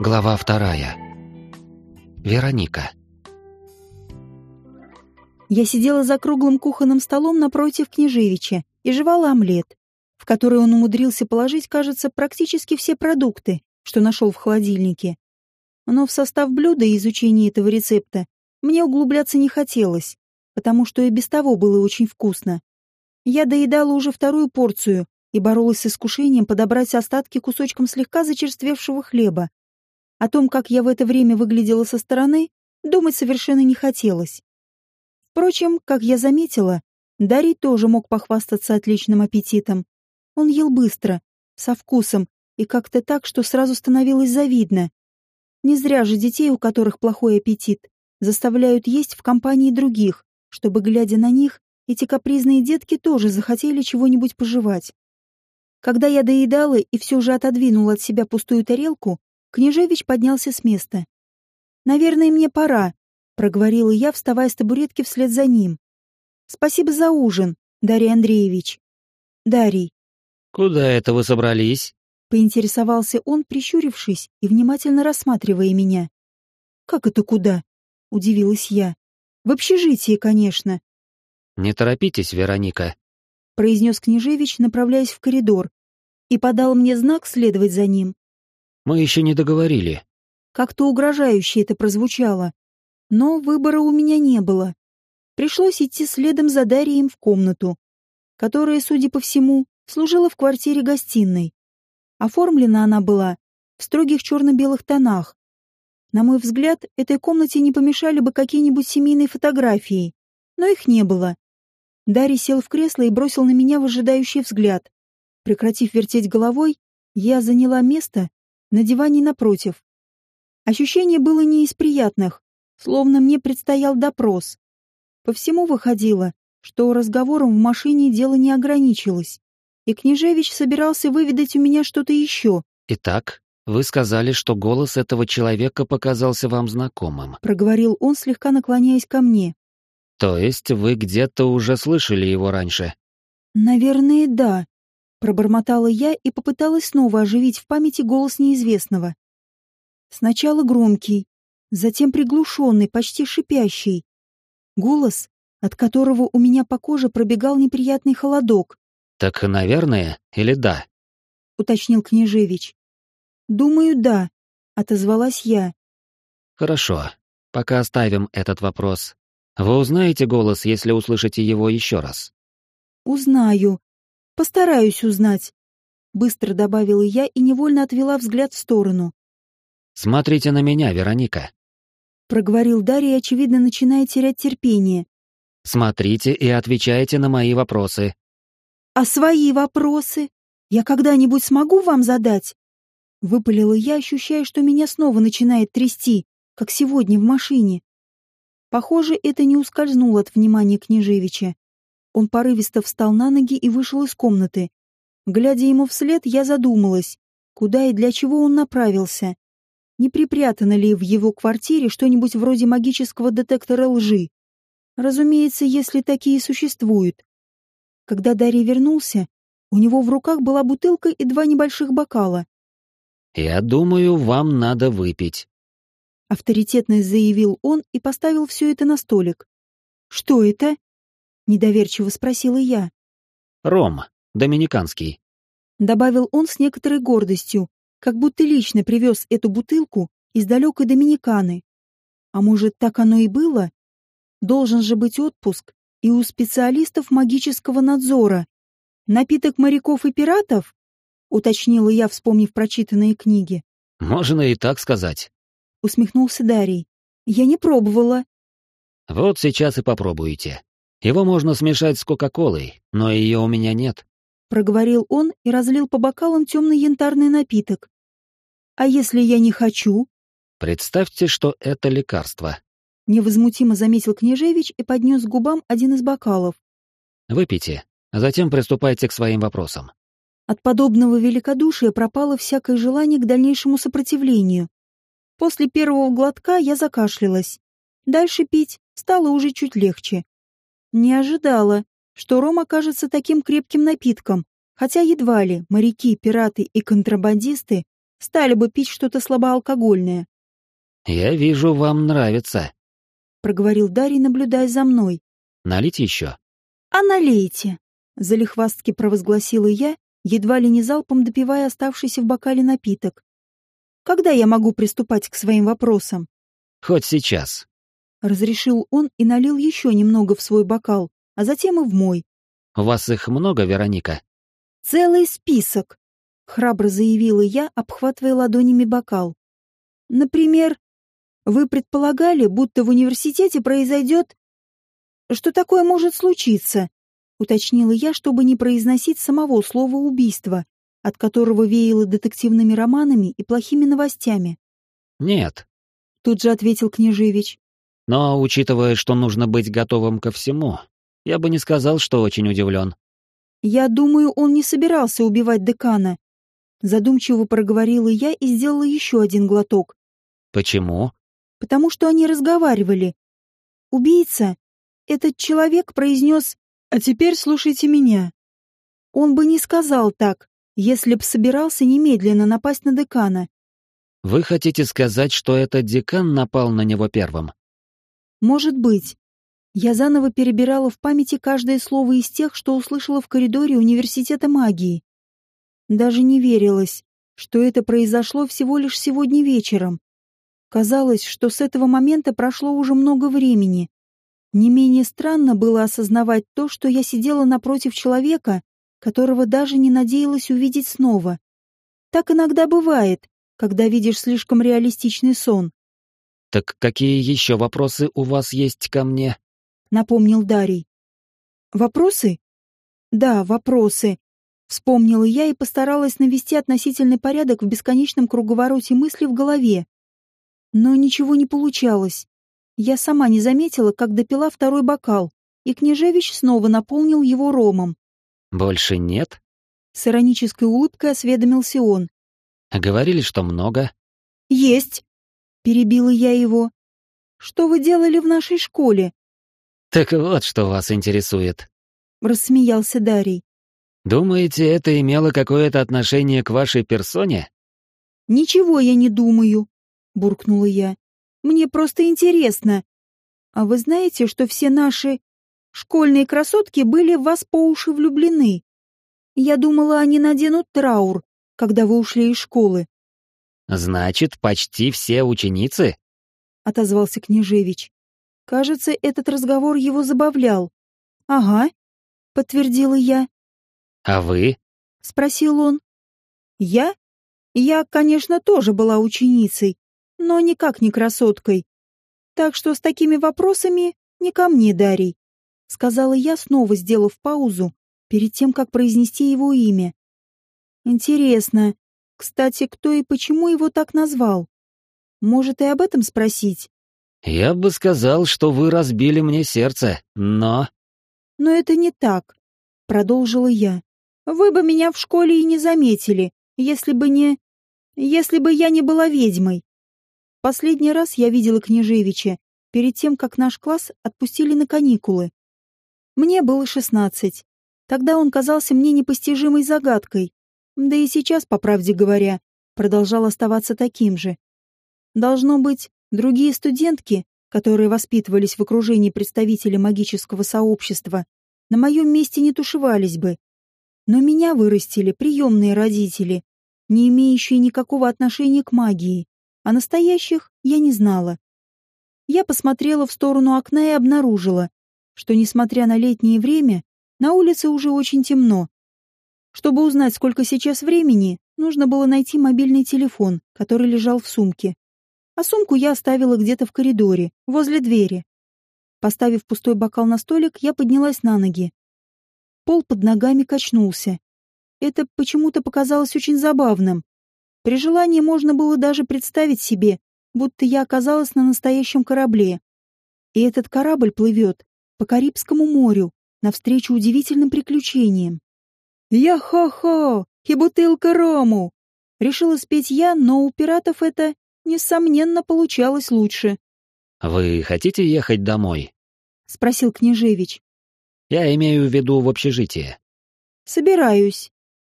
Глава вторая. Вероника. Я сидела за круглым кухонным столом напротив княжевича и жевала омлет, в который он умудрился положить, кажется, практически все продукты, что нашел в холодильнике. Но в состав блюда и изучение этого рецепта мне углубляться не хотелось, потому что и без того было очень вкусно. Я доедала уже вторую порцию и боролась с искушением подобрать остатки кусочком слегка зачерствевшего хлеба, о том, как я в это время выглядела со стороны, думать совершенно не хотелось. Впрочем, как я заметила, Дарий тоже мог похвастаться отличным аппетитом. Он ел быстро, со вкусом и как-то так, что сразу становилось завидно. Не зря же детей, у которых плохой аппетит, заставляют есть в компании других, чтобы, глядя на них, эти капризные детки тоже захотели чего-нибудь пожевать. Когда я доедала и все же отодвинула от себя пустую тарелку, Княжевич поднялся с места. «Наверное, мне пора», — проговорила я, вставая с табуретки вслед за ним. «Спасибо за ужин, Дарий Андреевич». «Дарий». «Куда это вы собрались?» — поинтересовался он, прищурившись и внимательно рассматривая меня. «Как это куда?» — удивилась я. «В общежитие, конечно». «Не торопитесь, Вероника», — произнес Княжевич, направляясь в коридор, и подал мне знак следовать за ним. Мы еще не договорили. Как-то угрожающе это прозвучало. Но выбора у меня не было. Пришлось идти следом за Дарием в комнату, которая, судя по всему, служила в квартире гостиной. Оформлена она была в строгих черно-белых тонах. На мой взгляд, этой комнате не помешали бы какие-нибудь семейные фотографии, но их не было. Дарий сел в кресло и бросил на меня выжидающий взгляд. Прекратив вертеть головой, я заняла место, на диване напротив. Ощущение было не из приятных, словно мне предстоял допрос. По всему выходило, что разговором в машине дело не ограничилось, и Княжевич собирался выведать у меня что-то еще. «Итак, вы сказали, что голос этого человека показался вам знакомым», — проговорил он, слегка наклоняясь ко мне. «То есть вы где-то уже слышали его раньше?» «Наверное, да», Пробормотала я и попыталась снова оживить в памяти голос неизвестного. Сначала громкий, затем приглушенный, почти шипящий. Голос, от которого у меня по коже пробегал неприятный холодок. «Так, наверное, или да?» — уточнил Княжевич. «Думаю, да», — отозвалась я. «Хорошо, пока оставим этот вопрос. Вы узнаете голос, если услышите его еще раз?» «Узнаю», Постараюсь узнать. Быстро добавила я и невольно отвела взгляд в сторону. Смотрите на меня, Вероника. Проговорил Дарья, очевидно, начиная терять терпение. Смотрите и отвечайте на мои вопросы. А свои вопросы я когда-нибудь смогу вам задать? Выпалила я, ощущая, что меня снова начинает трясти, как сегодня в машине. Похоже, это не ускользнуло от внимания Княжевича. Он порывисто встал на ноги и вышел из комнаты. Глядя ему вслед, я задумалась, куда и для чего он направился. Не припрятано ли в его квартире что-нибудь вроде магического детектора лжи? Разумеется, если такие существуют. Когда Дарья вернулся, у него в руках была бутылка и два небольших бокала. «Я думаю, вам надо выпить», — авторитетно заявил он и поставил все это на столик. «Что это?» Недоверчиво спросила я. «Ром, доминиканский», — добавил он с некоторой гордостью, как будто лично привез эту бутылку из далекой Доминиканы. А может, так оно и было? Должен же быть отпуск и у специалистов магического надзора. Напиток моряков и пиратов? Уточнила я, вспомнив прочитанные книги. «Можно и так сказать», — усмехнулся Дарий. «Я не пробовала». «Вот сейчас и попробуйте. Его можно смешать с Кока-Колой, но ее у меня нет. Проговорил он и разлил по бокалам темный янтарный напиток. А если я не хочу? Представьте, что это лекарство. Невозмутимо заметил Княжевич и поднес к губам один из бокалов. Выпейте, а затем приступайте к своим вопросам. От подобного великодушия пропало всякое желание к дальнейшему сопротивлению. После первого глотка я закашлялась. Дальше пить стало уже чуть легче. Не ожидала, что ром окажется таким крепким напитком, хотя едва ли моряки, пираты и контрабандисты стали бы пить что-то слабоалкогольное. «Я вижу, вам нравится», — проговорил Дарий, наблюдая за мной. «Налить еще?» «А налейте», — залихвастки провозгласила я, едва ли не залпом допивая оставшийся в бокале напиток. «Когда я могу приступать к своим вопросам?» «Хоть сейчас», — разрешил он и налил еще немного в свой бокал, а затем и в мой. «У вас их много, Вероника?» «Целый список», — храбро заявила я, обхватывая ладонями бокал. «Например, вы предполагали, будто в университете произойдет... Что такое может случиться?» — уточнила я, чтобы не произносить самого слова «убийство», от которого веяло детективными романами и плохими новостями. «Нет», — тут же ответил Княжевич. «Но, учитывая, что нужно быть готовым ко всему, я бы не сказал, что очень удивлен». «Я думаю, он не собирался убивать декана», — задумчиво проговорила я и сделала еще один глоток. «Почему?» потому что они разговаривали. Убийца, этот человек произнес «А теперь слушайте меня». Он бы не сказал так, если б собирался немедленно напасть на декана. Вы хотите сказать, что этот декан напал на него первым? Может быть. Я заново перебирала в памяти каждое слово из тех, что услышала в коридоре университета магии. Даже не верилось, что это произошло всего лишь сегодня вечером. Казалось, что с этого момента прошло уже много времени. Не менее странно было осознавать то, что я сидела напротив человека, которого даже не надеялась увидеть снова. Так иногда бывает, когда видишь слишком реалистичный сон. «Так какие еще вопросы у вас есть ко мне?» — напомнил Дарий. «Вопросы?» «Да, вопросы», — вспомнила я и постаралась навести относительный порядок в бесконечном круговороте мыслей в голове. Но ничего не получалось. Я сама не заметила, как допила второй бокал, и Княжевич снова наполнил его ромом. «Больше нет?» С иронической улыбкой осведомился он. «Говорили, что много». «Есть!» — перебила я его. «Что вы делали в нашей школе?» «Так вот, что вас интересует», — рассмеялся Дарий. «Думаете, это имело какое-то отношение к вашей персоне?» «Ничего я не думаю», буркнула я. Мне просто интересно. А вы знаете, что все наши школьные красотки были в вас по уши влюблены? Я думала, они наденут траур, когда вы ушли из школы. Значит, почти все ученицы? отозвался Княжевич. Кажется, этот разговор его забавлял. Ага, подтвердила я. А вы? спросил он. Я? Я, конечно, тоже была ученицей, но никак не красоткой. Так что с такими вопросами не ко мне, Дарий, сказала я, снова сделав паузу перед тем, как произнести его имя. Интересно, кстати, кто и почему его так назвал? Может, и об этом спросить? Я бы сказал, что вы разбили мне сердце, но... Но это не так, продолжила я. Вы бы меня в школе и не заметили, если бы не... Если бы я не была ведьмой. Последний раз я видела Княжевича перед тем, как наш класс отпустили на каникулы. Мне было шестнадцать. Тогда он казался мне непостижимой загадкой. Да и сейчас, по правде говоря, продолжал оставаться таким же. Должно быть, другие студентки, которые воспитывались в окружении представителей магического сообщества, на моем месте не тушевались бы. Но меня вырастили приемные родители, не имеющие никакого отношения к магии а настоящих я не знала. Я посмотрела в сторону окна и обнаружила, что, несмотря на летнее время, на улице уже очень темно. Чтобы узнать, сколько сейчас времени, нужно было найти мобильный телефон, который лежал в сумке. А сумку я оставила где-то в коридоре, возле двери. Поставив пустой бокал на столик, я поднялась на ноги. Пол под ногами качнулся. Это почему-то показалось очень забавным. При желании можно было даже представить себе, будто я оказалась на настоящем корабле. И этот корабль плывет по Карибскому морю навстречу удивительным приключениям. «Я-хо-хо! И бутылка рому!» Решила спеть я, но у пиратов это, несомненно, получалось лучше. «Вы хотите ехать домой?» — спросил Княжевич. «Я имею в виду в общежитие». «Собираюсь,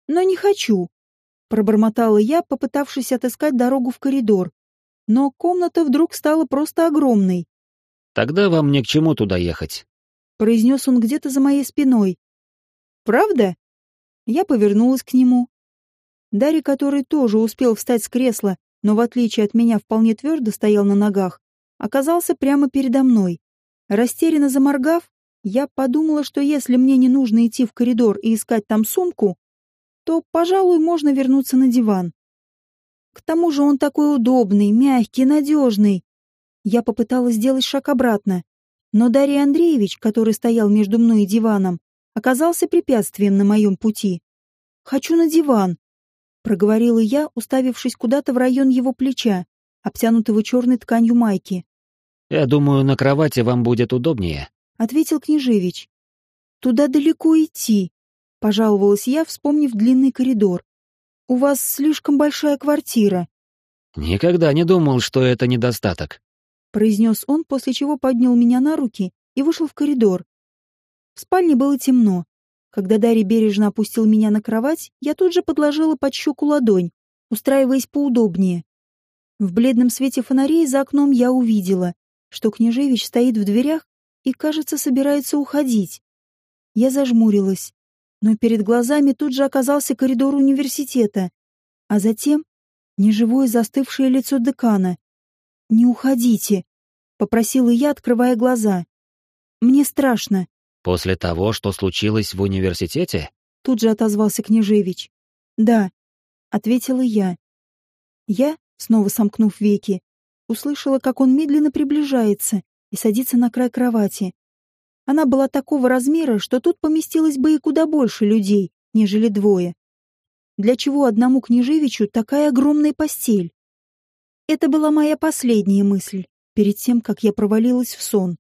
но не хочу Пробормотала я, попытавшись отыскать дорогу в коридор. Но комната вдруг стала просто огромной. «Тогда вам ни к чему туда ехать», — произнес он где-то за моей спиной. «Правда?» Я повернулась к нему. Дарри, который тоже успел встать с кресла, но в отличие от меня вполне твердо стоял на ногах, оказался прямо передо мной. Растерянно заморгав, я подумала, что если мне не нужно идти в коридор и искать там сумку, то, пожалуй, можно вернуться на диван. К тому же он такой удобный, мягкий, надежный. Я попыталась сделать шаг обратно, но Дарья Андреевич, который стоял между мной и диваном, оказался препятствием на моем пути. «Хочу на диван», — проговорила я, уставившись куда-то в район его плеча, обтянутого черной тканью майки. «Я думаю, на кровати вам будет удобнее», — ответил Княжевич. «Туда далеко идти», — пожаловалась я, вспомнив длинный коридор. «У вас слишком большая квартира». «Никогда не думал, что это недостаток», — произнес он, после чего поднял меня на руки и вышел в коридор. В спальне было темно. Когда Дарья бережно опустил меня на кровать, я тут же подложила под щеку ладонь, устраиваясь поудобнее. В бледном свете фонарей за окном я увидела, что Княжевич стоит в дверях и, кажется, собирается уходить. Я зажмурилась, но перед глазами тут же оказался коридор университета, а затем неживое застывшее лицо декана. «Не уходите», — попросила я, открывая глаза. «Мне страшно». «После того, что случилось в университете?» Тут же отозвался Княжевич. «Да», — ответила я. Я, снова сомкнув веки, услышала, как он медленно приближается и садится на край кровати. Она была такого размера, что тут поместилось бы и куда больше людей, нежели двое. Для чего одному княжевичу такая огромная постель? Это была моя последняя мысль, перед тем, как я провалилась в сон.